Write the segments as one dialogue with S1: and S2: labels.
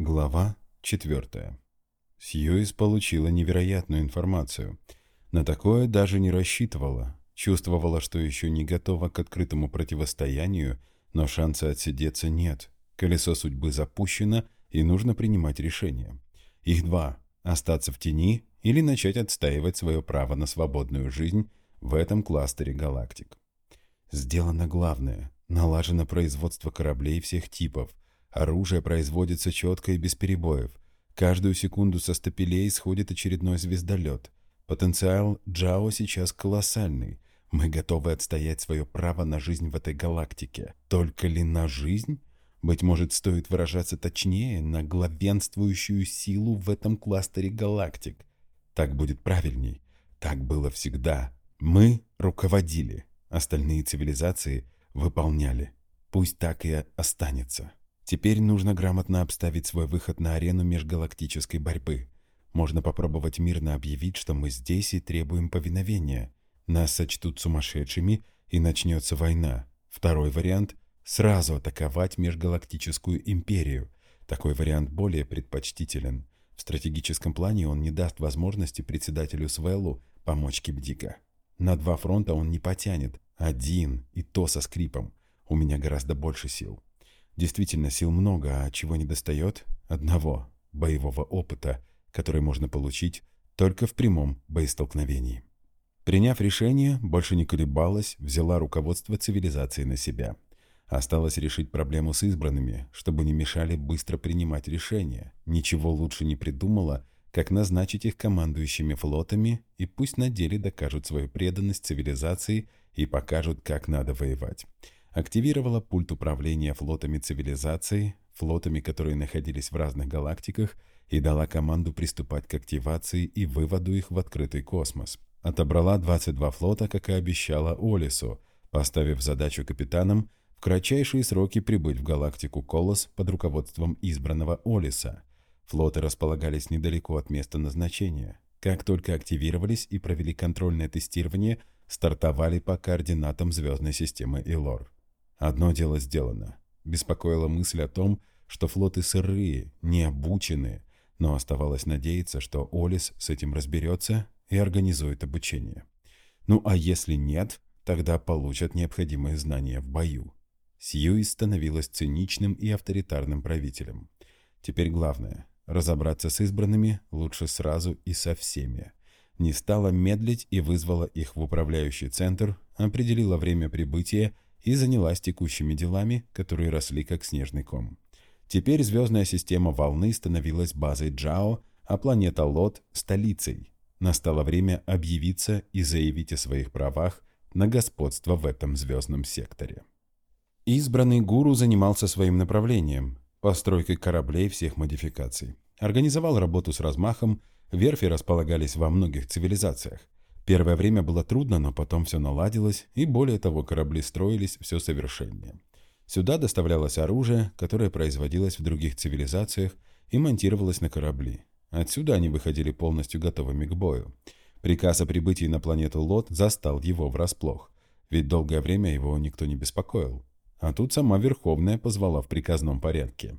S1: Глава 4. Сьюис получила невероятную информацию. На такое даже не рассчитывала. Чувствовала, что еще не готова к открытому противостоянию, но шанса отсидеться нет. Колесо судьбы запущено, и нужно принимать решение. Их два – остаться в тени или начать отстаивать свое право на свободную жизнь в этом кластере галактик. Сделано главное – налажено производство кораблей всех типов – Оружие производится четко и без перебоев. Каждую секунду со стапелей сходит очередной звездолет. Потенциал Джао сейчас колоссальный. Мы готовы отстоять свое право на жизнь в этой галактике. Только ли на жизнь? Быть может, стоит выражаться точнее, на главенствующую силу в этом кластере галактик. Так будет правильней. Так было всегда. Мы руководили. Остальные цивилизации выполняли. Пусть так и останется. Теперь нужно грамотно обставить свой выход на арену межгалактической борьбы. Можно попробовать мирно объявить, что мы здесь и требуем повиновения. Нас сочтут сумасшедшими, и начнется война. Второй вариант – сразу атаковать межгалактическую империю. Такой вариант более предпочтителен. В стратегическом плане он не даст возможности председателю Свеллу помочь Кипдика. На два фронта он не потянет. Один, и то со скрипом. У меня гораздо больше сил. Действительно, сил много, а чего не достает? Одного – боевого опыта, который можно получить только в прямом боестолкновении. Приняв решение, больше не колебалась, взяла руководство цивилизации на себя. Осталось решить проблему с избранными, чтобы не мешали быстро принимать решения. Ничего лучше не придумала, как назначить их командующими флотами, и пусть на деле докажут свою преданность цивилизации и покажут, как надо воевать активировала пульт управления флотами цивилизации, флотами, которые находились в разных галактиках, и дала команду приступать к активации и выводу их в открытый космос. Отобрала 22 флота, как и обещала Олису, поставив задачу капитанам в кратчайшие сроки прибыть в галактику Колос под руководством избранного Олиса. Флоты располагались недалеко от места назначения. Как только активировались и провели контрольное тестирование, стартовали по координатам звездной системы Илор. Одно дело сделано. Беспокоила мысль о том, что флоты сырые, необученные, но оставалось надеяться, что Олис с этим разберется и организует обучение. Ну а если нет, тогда получат необходимые знания в бою. Сьюис становилась циничным и авторитарным правителем. Теперь главное – разобраться с избранными лучше сразу и со всеми. Не стала медлить и вызвала их в управляющий центр, определила время прибытия – и занялась текущими делами, которые росли как снежный ком. Теперь звездная система волны становилась базой Джао, а планета Лот – столицей. Настало время объявиться и заявить о своих правах на господство в этом звездном секторе. Избранный гуру занимался своим направлением – постройкой кораблей всех модификаций. Организовал работу с размахом, верфи располагались во многих цивилизациях. Первое время было трудно, но потом все наладилось, и более того, корабли строились все совершеннее. Сюда доставлялось оружие, которое производилось в других цивилизациях и монтировалось на корабли. Отсюда они выходили полностью готовыми к бою. Приказ о прибытии на планету Лот застал его врасплох, ведь долгое время его никто не беспокоил. А тут сама Верховная позвала в приказном порядке.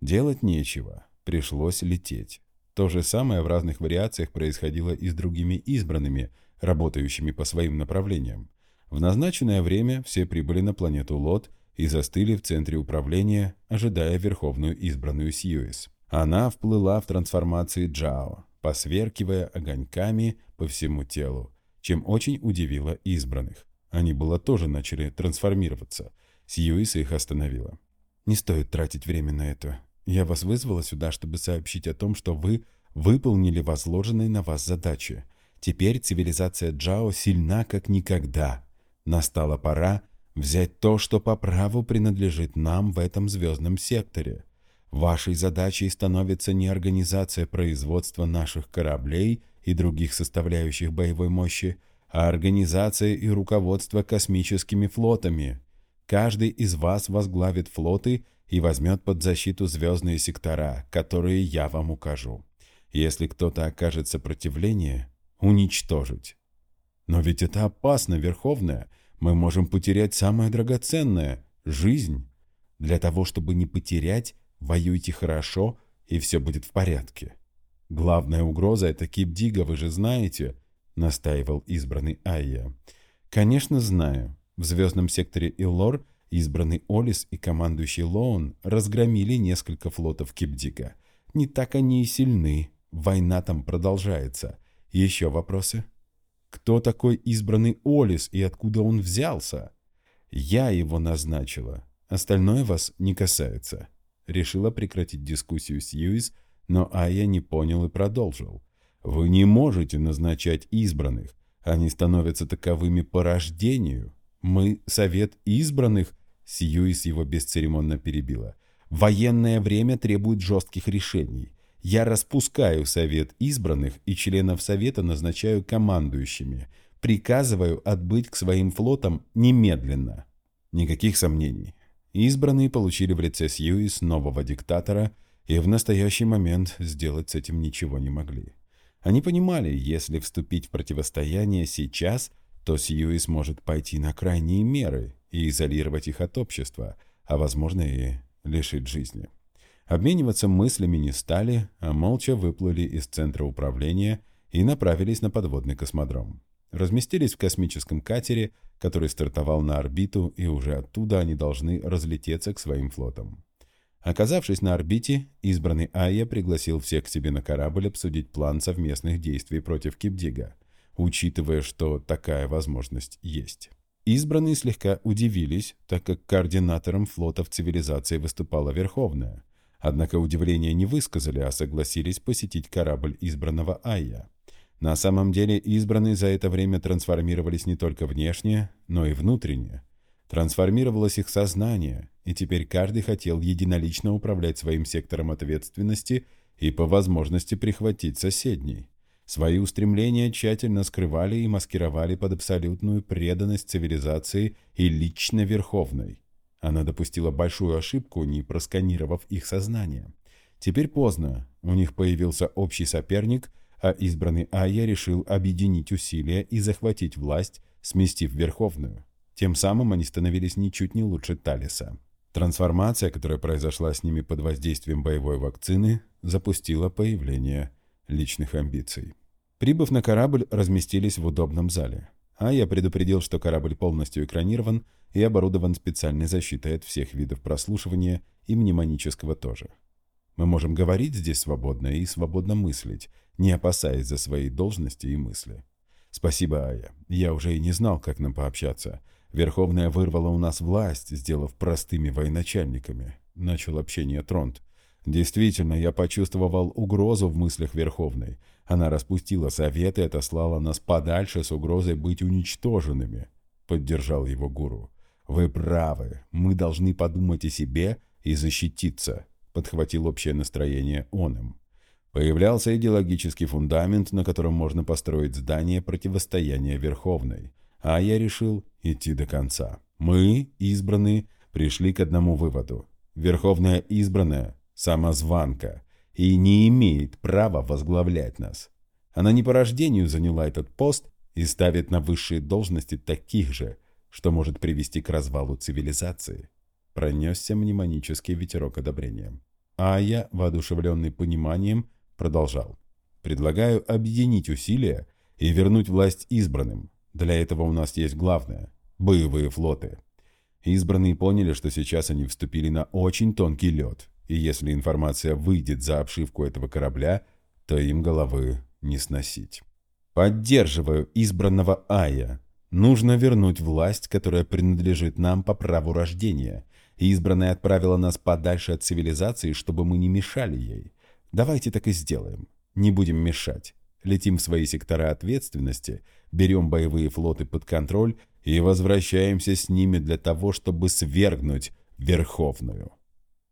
S1: Делать нечего, пришлось лететь. То же самое в разных вариациях происходило и с другими избранными – работающими по своим направлениям. В назначенное время все прибыли на планету Лот и застыли в центре управления, ожидая верховную избранную Сьюис. Она вплыла в трансформации Джао, посверкивая огоньками по всему телу, чем очень удивила избранных. Они было тоже начали трансформироваться. Сьюис их остановила. «Не стоит тратить время на это. Я вас вызвала сюда, чтобы сообщить о том, что вы выполнили возложенные на вас задачи. Теперь цивилизация Джао сильна как никогда. Настала пора взять то, что по праву принадлежит нам в этом звездном секторе. Вашей задачей становится не организация производства наших кораблей и других составляющих боевой мощи, а организация и руководство космическими флотами. Каждый из вас возглавит флоты и возьмет под защиту звездные сектора, которые я вам укажу. Если кто-то окажет сопротивление, уничтожить. Но ведь это опасно, Верховная. Мы можем потерять самое драгоценное – жизнь. Для того, чтобы не потерять, воюйте хорошо и все будет в порядке. Главная угроза — это Кипдига, вы же знаете, — настаивал избранный Айя. Конечно, знаю. В звездном секторе Иллор избранный Олис и командующий Лоун разгромили несколько флотов Кипдига. Не так они и сильны. Война там продолжается. Еще вопросы? Кто такой избранный Олис и откуда он взялся? Я его назначила. Остальное вас не касается. Решила прекратить дискуссию с Юис, но Ая не понял и продолжил. Вы не можете назначать избранных. Они становятся таковыми по рождению. Мы — совет избранных, Сьюис его бесцеремонно перебила. Военное время требует жестких решений. Я распускаю совет избранных и членов совета назначаю командующими. Приказываю отбыть к своим флотам немедленно. Никаких сомнений. Избранные получили в лице Сьюис нового диктатора и в настоящий момент сделать с этим ничего не могли. Они понимали, если вступить в противостояние сейчас, то Сьюис может пойти на крайние меры и изолировать их от общества, а, возможно, и лишить жизни. Обмениваться мыслями не стали, а молча выплыли из центра управления и направились на подводный космодром. Разместились в космическом катере, который стартовал на орбиту, и уже оттуда они должны разлететься к своим флотам. Оказавшись на орбите, избранный Айя пригласил всех к себе на корабль обсудить план совместных действий против Кипдига, учитывая, что такая возможность есть. Избранные слегка удивились, так как координатором флотов цивилизации выступала Верховная. Однако удивления не высказали, а согласились посетить корабль избранного Айя. На самом деле избранные за это время трансформировались не только внешне, но и внутренне. Трансформировалось их сознание, и теперь каждый хотел единолично управлять своим сектором ответственности и по возможности прихватить соседний. Свои устремления тщательно скрывали и маскировали под абсолютную преданность цивилизации и лично Верховной. Она допустила большую ошибку, не просканировав их сознание. Теперь поздно, у них появился общий соперник, а избранный Айя решил объединить усилия и захватить власть, сместив Верховную. Тем самым они становились ничуть не лучше Талиса. Трансформация, которая произошла с ними под воздействием боевой вакцины, запустила появление личных амбиций. Прибыв на корабль, разместились в удобном зале. А я предупредил, что корабль полностью экранирован и оборудован специальной защитой от всех видов прослушивания и мнемонического тоже. Мы можем говорить здесь свободно и свободно мыслить, не опасаясь за свои должности и мысли. Спасибо, Ая. Я уже и не знал, как нам пообщаться. Верховная вырвала у нас власть, сделав простыми военачальниками. Начал общение Тронт. Действительно, я почувствовал угрозу в мыслях Верховной. Она распустила совет и отослала нас подальше с угрозой быть уничтоженными, — поддержал его гуру. «Вы правы. Мы должны подумать о себе и защититься», — подхватил общее настроение он им. Появлялся идеологический фундамент, на котором можно построить здание противостояния Верховной. А я решил идти до конца. Мы, избранные, пришли к одному выводу. Верховная избранная самозванка, и не имеет права возглавлять нас. Она не по рождению заняла этот пост и ставит на высшие должности таких же, что может привести к развалу цивилизации. Пронесся мнемонический ветерок одобрения. А я, воодушевленный пониманием, продолжал. Предлагаю объединить усилия и вернуть власть избранным. Для этого у нас есть главное – боевые флоты. Избранные поняли, что сейчас они вступили на очень тонкий лед, и если информация выйдет за обшивку этого корабля, то им головы не сносить. Поддерживаю избранного Ая. Нужно вернуть власть, которая принадлежит нам по праву рождения. избранная отправила нас подальше от цивилизации, чтобы мы не мешали ей. Давайте так и сделаем. Не будем мешать. Летим в свои сектора ответственности, берем боевые флоты под контроль и возвращаемся с ними для того, чтобы свергнуть Верховную.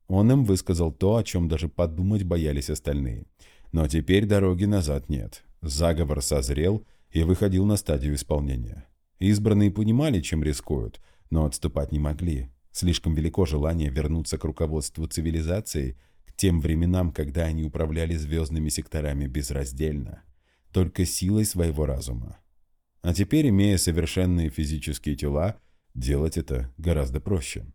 S1: Он им высказал то, о чем даже подумать боялись остальные. Но теперь дороги назад нет. Заговор созрел и выходил на стадию исполнения. Избранные понимали, чем рискуют, но отступать не могли. Слишком велико желание вернуться к руководству цивилизации, к тем временам, когда они управляли звездными секторами безраздельно, только силой своего разума. А теперь, имея совершенные физические тела, делать это гораздо проще.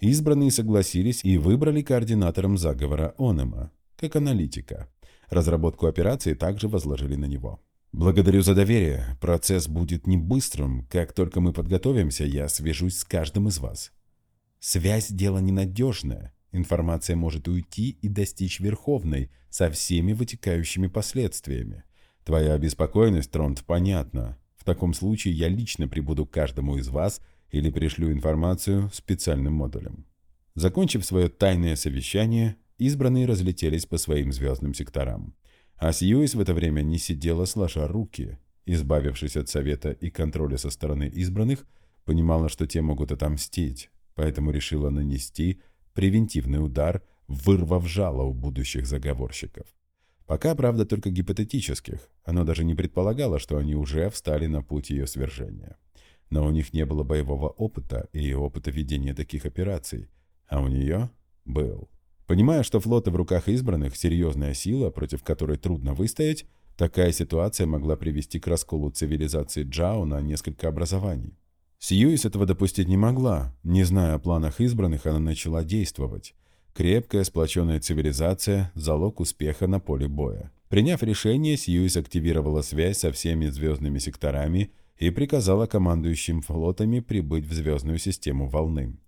S1: Избранные согласились и выбрали координатором заговора Онема. как аналитика. Разработку операции также возложили на него. Благодарю за доверие. Процесс будет не быстрым. Как только мы подготовимся, я свяжусь с каждым из вас. Связь – дело ненадежное. Информация может уйти и достичь Верховной со всеми вытекающими последствиями. Твоя обеспокоенность, Тронт, понятна. В таком случае я лично прибуду к каждому из вас или пришлю информацию специальным модулем. Закончив свое тайное совещание, избранные разлетелись по своим звездным секторам. А Сьюис в это время не сидела сложа руки. Избавившись от совета и контроля со стороны избранных, понимала, что те могут отомстить, поэтому решила нанести превентивный удар, вырвав жало у будущих заговорщиков. Пока, правда, только гипотетических. Оно даже не предполагало, что они уже встали на путь ее свержения. Но у них не было боевого опыта и опыта ведения таких операций. А у нее был. Понимая, что флоты в руках избранных – серьезная сила, против которой трудно выстоять, такая ситуация могла привести к расколу цивилизации Джао на несколько образований. Сьюис этого допустить не могла. Не зная о планах избранных, она начала действовать. Крепкая, сплоченная цивилизация – залог успеха на поле боя. Приняв решение, Сьюис активировала связь со всеми звездными секторами и приказала командующим флотами прибыть в звездную систему волны.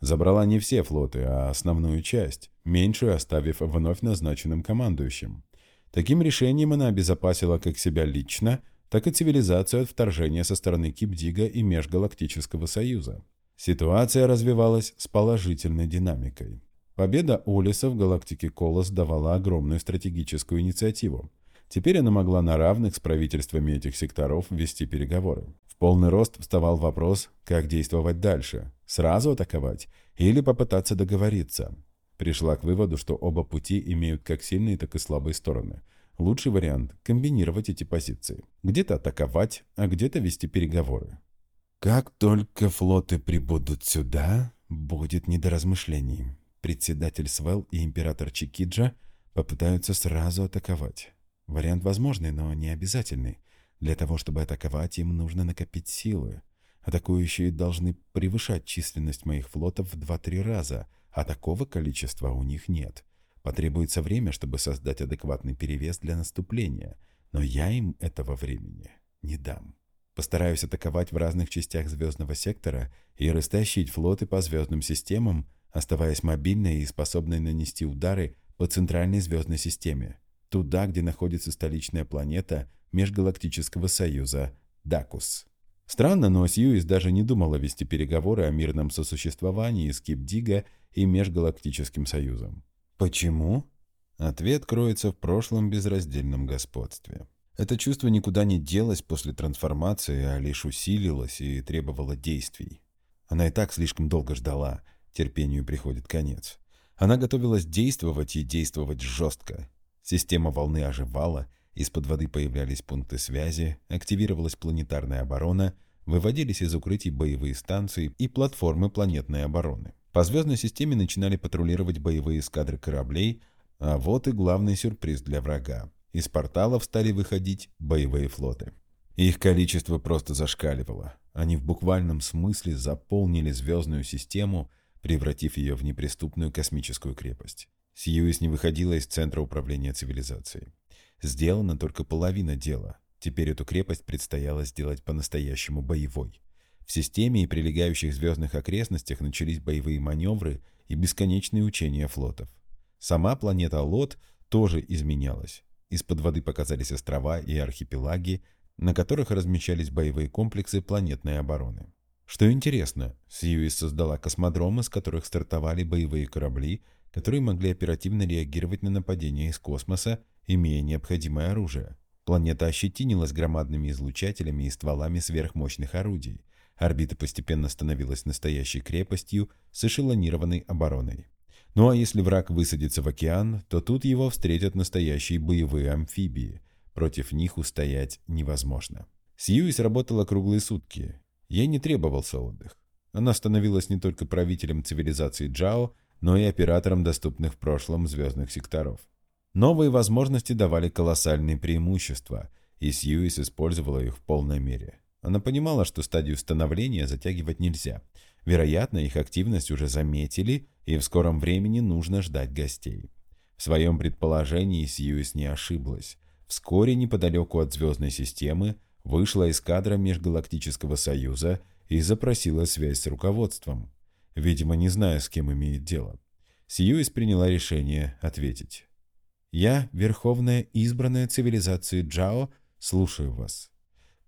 S1: Забрала не все флоты, а основную часть, меньшую оставив вновь назначенным командующим. Таким решением она обезопасила как себя лично, так и цивилизацию от вторжения со стороны Кипдига и Межгалактического Союза. Ситуация развивалась с положительной динамикой. Победа Олиса в галактике Колос давала огромную стратегическую инициативу. Теперь она могла на равных с правительствами этих секторов вести переговоры. В полный рост вставал вопрос, как действовать дальше. Сразу атаковать или попытаться договориться. Пришла к выводу, что оба пути имеют как сильные, так и слабые стороны. Лучший вариант – комбинировать эти позиции. Где-то атаковать, а где-то вести переговоры. Как только флоты прибудут сюда, будет не до размышлений. Председатель Свел и император Чикиджа попытаются сразу атаковать. Вариант возможный, но не обязательный. Для того, чтобы атаковать, им нужно накопить силы. Атакующие должны превышать численность моих флотов в 2-3 раза, а такого количества у них нет. Потребуется время, чтобы создать адекватный перевес для наступления, но я им этого времени не дам. Постараюсь атаковать в разных частях звездного сектора и растащить флоты по звездным системам, оставаясь мобильной и способной нанести удары по центральной звездной системе, туда, где находится столичная планета Межгалактического Союза Дакус. Странно, но Сьюис даже не думала вести переговоры о мирном сосуществовании с Кипдига и Межгалактическим Союзом. Почему? Ответ кроется в прошлом безраздельном господстве. Это чувство никуда не делось после трансформации, а лишь усилилось и требовало действий. Она и так слишком долго ждала, терпению приходит конец. Она готовилась действовать и действовать жестко. Система волны оживала – из-под воды появлялись пункты связи, активировалась планетарная оборона, выводились из укрытий боевые станции и платформы планетной обороны. По звездной системе начинали патрулировать боевые эскадры кораблей, а вот и главный сюрприз для врага. Из порталов стали выходить боевые флоты. Их количество просто зашкаливало. Они в буквальном смысле заполнили звездную систему, превратив ее в неприступную космическую крепость. Сьюис не выходила из центра управления цивилизацией. Сделана только половина дела. Теперь эту крепость предстояло сделать по-настоящему боевой. В системе и прилегающих звездных окрестностях начались боевые маневры и бесконечные учения флотов. Сама планета Лот тоже изменялась. Из-под воды показались острова и архипелаги, на которых размещались боевые комплексы планетной обороны. Что интересно, Сьюис создала космодромы, с которых стартовали боевые корабли, которые могли оперативно реагировать на нападения из космоса имея необходимое оружие. Планета ощетинилась громадными излучателями и стволами сверхмощных орудий. Орбита постепенно становилась настоящей крепостью с эшелонированной обороной. Ну а если враг высадится в океан, то тут его встретят настоящие боевые амфибии. Против них устоять невозможно. Сьюис работала круглые сутки. Ей не требовался отдых. Она становилась не только правителем цивилизации Джао, но и оператором доступных в прошлом звездных секторов. Новые возможности давали колоссальные преимущества, и Сьюис использовала их в полной мере. Она понимала, что стадию становления затягивать нельзя. Вероятно, их активность уже заметили, и в скором времени нужно ждать гостей. В своем предположении Сьюис не ошиблась. Вскоре неподалеку от звездной системы вышла эскадра Межгалактического Союза и запросила связь с руководством, видимо, не зная, с кем имеет дело. Сьюис приняла решение ответить. «Я, Верховная Избранная Цивилизации Джао, слушаю вас.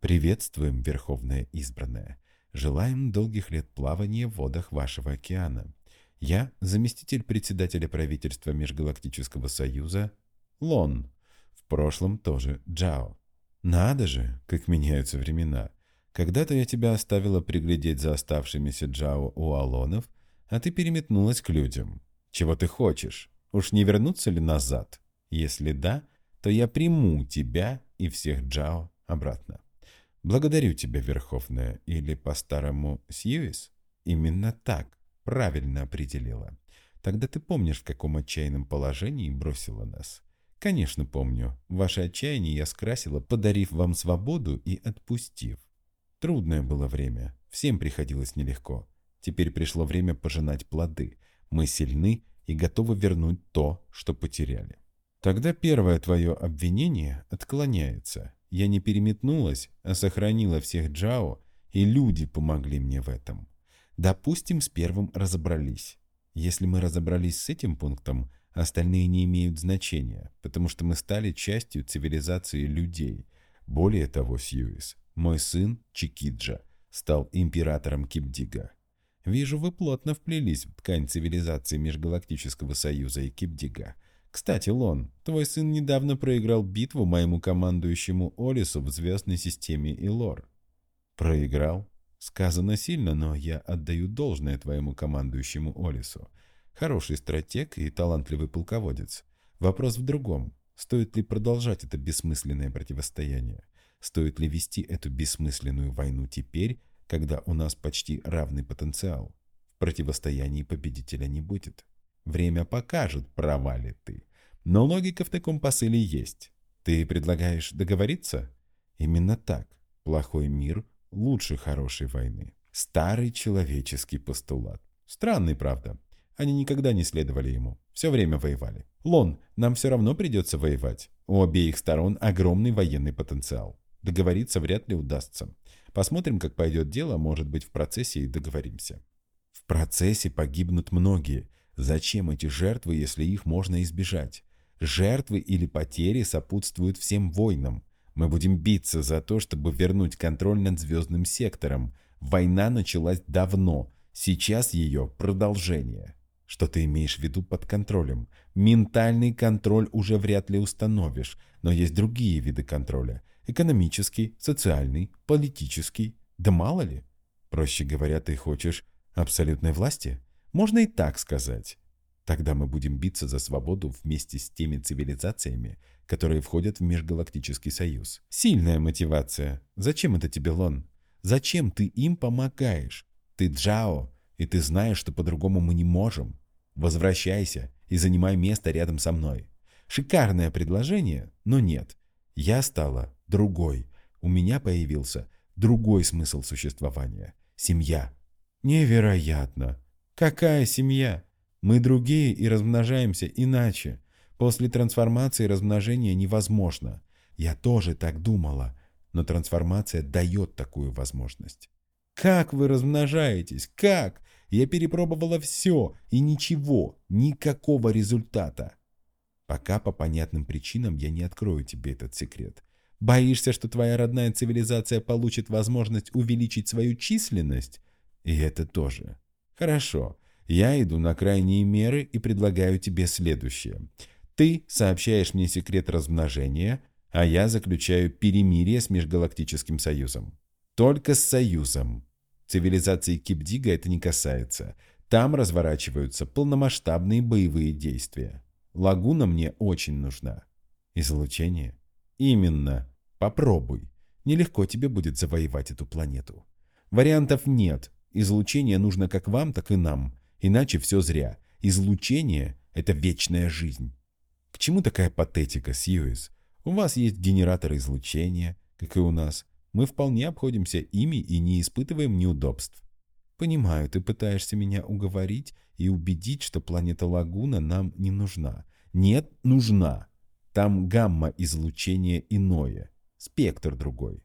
S1: Приветствуем, Верховная Избранная. Желаем долгих лет плавания в водах вашего океана. Я, заместитель председателя правительства Межгалактического Союза, Лон. В прошлом тоже Джао. Надо же, как меняются времена. Когда-то я тебя оставила приглядеть за оставшимися Джао у Алонов, а ты переметнулась к людям. Чего ты хочешь? Уж не вернуться ли назад? Если да, то я приму тебя и всех Джао обратно. Благодарю тебя, Верховная, или по-старому Сьюис? Именно так, правильно определила. Тогда ты помнишь, в каком отчаянном положении бросила нас? Конечно, помню. Ваше отчаяние я скрасила, подарив вам свободу и отпустив. Трудное было время. Всем приходилось нелегко. Теперь пришло время пожинать плоды. Мы сильны и готовы вернуть то, что потеряли. Тогда первое твое обвинение отклоняется. Я не переметнулась, а сохранила всех Джао, и люди помогли мне в этом. Допустим, с первым разобрались. Если мы разобрались с этим пунктом, остальные не имеют значения, потому что мы стали частью цивилизации людей. Более того, Сьюис, мой сын Чикиджа стал императором Кипдига. Вижу, вы плотно вплелись в ткань цивилизации Межгалактического Союза и Кипдига – кстати, Лон, твой сын недавно проиграл битву моему командующему Олису в звездной системе Илор. Проиграл? Сказано сильно, но я отдаю должное твоему командующему Олису. Хороший стратег и талантливый полководец. Вопрос в другом. Стоит ли продолжать это бессмысленное противостояние? Стоит ли вести эту бессмысленную войну теперь, когда у нас почти равный потенциал? В противостоянии победителя не будет. Время покажет, права ли ты. Но логика в таком посыле есть. Ты предлагаешь договориться? Именно так. Плохой мир лучше хорошей войны. Старый человеческий постулат. Странный, правда. Они никогда не следовали ему. Все время воевали. Лон, нам все равно придется воевать. У обеих сторон огромный военный потенциал. Договориться вряд ли удастся. Посмотрим, как пойдет дело, может быть, в процессе и договоримся. В процессе погибнут многие, Зачем эти жертвы, если их можно избежать? Жертвы или потери сопутствуют всем войнам. Мы будем биться за то, чтобы вернуть контроль над звездным сектором. Война началась давно. Сейчас ее продолжение. Что ты имеешь в виду под контролем? Ментальный контроль уже вряд ли установишь, но есть другие виды контроля. Экономический, социальный, политический. Да мало ли. Проще говоря, ты хочешь абсолютной власти? Можно и так сказать. Тогда мы будем биться за свободу вместе с теми цивилизациями, которые входят в Межгалактический Союз. Сильная мотивация. Зачем это тебе, Лон? Зачем ты им помогаешь? Ты Джао, и ты знаешь, что по-другому мы не можем. Возвращайся и занимай место рядом со мной. Шикарное предложение, но нет. Я стала другой. У меня появился другой смысл существования. Семья. Невероятно. Какая семья? Мы другие и размножаемся иначе. После трансформации размножение невозможно. Я тоже так думала, но трансформация дает такую возможность. Как вы размножаетесь? Как? Я перепробовала все, и ничего, никакого результата. Пока по понятным причинам я не открою тебе этот секрет. Боишься, что твоя родная цивилизация получит возможность увеличить свою численность? И это тоже. Хорошо, я иду на крайние меры и предлагаю тебе следующее. Ты сообщаешь мне секрет размножения, а я заключаю перемирие с Межгалактическим Союзом. Только с Союзом. Цивилизации Кипдига это не касается. Там разворачиваются полномасштабные боевые действия. Лагуна мне очень нужна. Излучение? Именно. Попробуй. Нелегко тебе будет завоевать эту планету. Вариантов нет. Излучение нужно как вам, так и нам. Иначе все зря. Излучение — это вечная жизнь. К чему такая патетика, Сьюис? У вас есть генераторы излучения, как и у нас. Мы вполне обходимся ими и не испытываем неудобств. Понимаю, ты пытаешься меня уговорить и убедить, что планета Лагуна нам не нужна.
S2: Нет, нужна. Там гамма-излучение иное, спектр другой.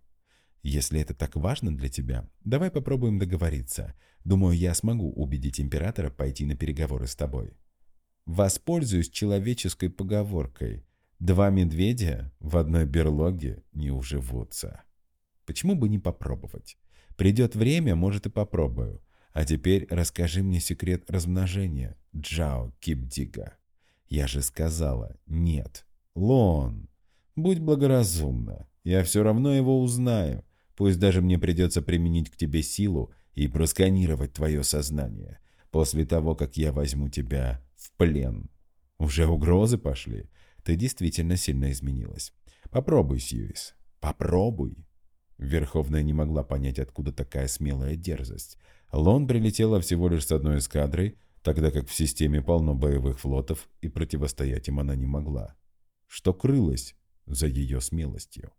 S2: Если это так важно для тебя, давай попробуем договориться. Думаю, я смогу убедить императора пойти на переговоры с тобой. Воспользуюсь человеческой поговоркой. Два медведя в одной берлоге не уживутся. Почему бы не попробовать? Придет время, может и попробую. А теперь расскажи мне секрет размножения, Джао Кипдига. Я же сказала «нет». Лон, будь благоразумна. Я все равно его узнаю. Пусть даже мне придется применить к тебе силу и просканировать твое сознание после того, как я возьму тебя в плен. Уже угрозы пошли. Ты действительно сильно изменилась. Попробуй, Сьюис. Попробуй. Верховная не могла понять, откуда такая смелая дерзость. Лон прилетела всего лишь с одной эскадрой, тогда как в системе полно боевых флотов, и противостоять им она не могла. Что крылось за ее смелостью?